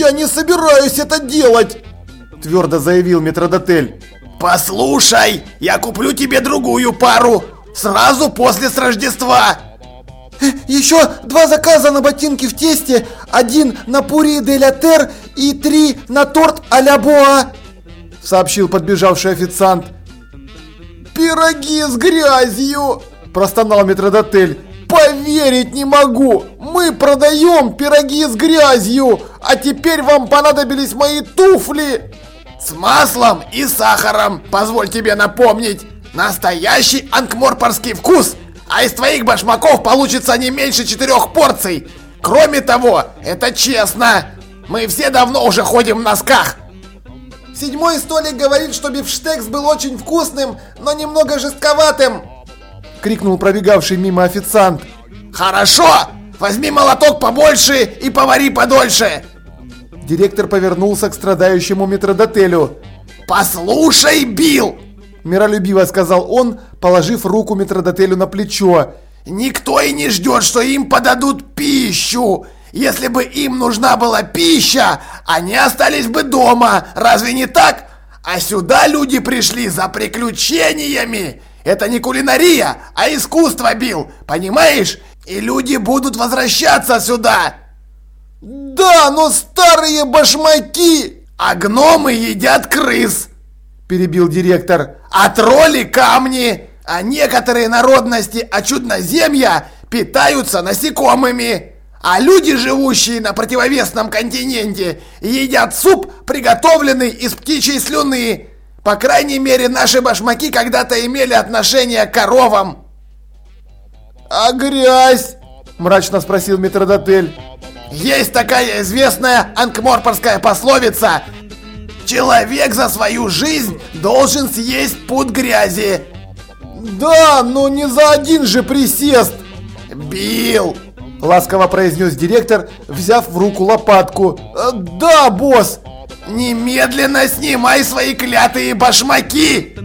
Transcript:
Я не собираюсь это делать, твердо заявил метродотель. Послушай, я куплю тебе другую пару сразу после с Рождества. Еще два заказа на ботинки в тесте, один на пури де ля тер и три на торт а-ля боа, сообщил подбежавший официант. Пироги с грязью, простонал метродотель. Поверить не могу! Мы продаем пироги с грязью, а теперь вам понадобились мои туфли! С маслом и сахаром, позволь тебе напомнить. Настоящий анкморпорский вкус, а из твоих башмаков получится не меньше четырех порций. Кроме того, это честно. Мы все давно уже ходим в носках. Седьмой столик говорит, что бифштекс был очень вкусным, но немного жестковатым. Крикнул пробегавший мимо официант. Хорошо! Возьми молоток побольше и повари подольше. Директор повернулся к страдающему метродотелю. «Послушай, Билл!» Миролюбиво сказал он, положив руку метродотелю на плечо. «Никто и не ждет, что им подадут пищу! Если бы им нужна была пища, они остались бы дома, разве не так? А сюда люди пришли за приключениями! Это не кулинария, а искусство, Билл, понимаешь? И люди будут возвращаться сюда!» «Да, но старые башмаки!» «А гномы едят крыс!» Перебил директор. «А тролли камни! А некоторые народности а чудноземья питаются насекомыми!» А люди, живущие на противовесном континенте, едят суп, приготовленный из птичьей слюны. По крайней мере, наши башмаки когда-то имели отношение к коровам. «А грязь?» – мрачно спросил метродотель. Есть такая известная анкморпорская пословица «Человек за свою жизнь должен съесть пуд грязи». «Да, но не за один же присест!» «Бил!» – Ласково произнес директор, взяв в руку лопатку. «Э, «Да, босс!» «Немедленно снимай свои клятые башмаки!»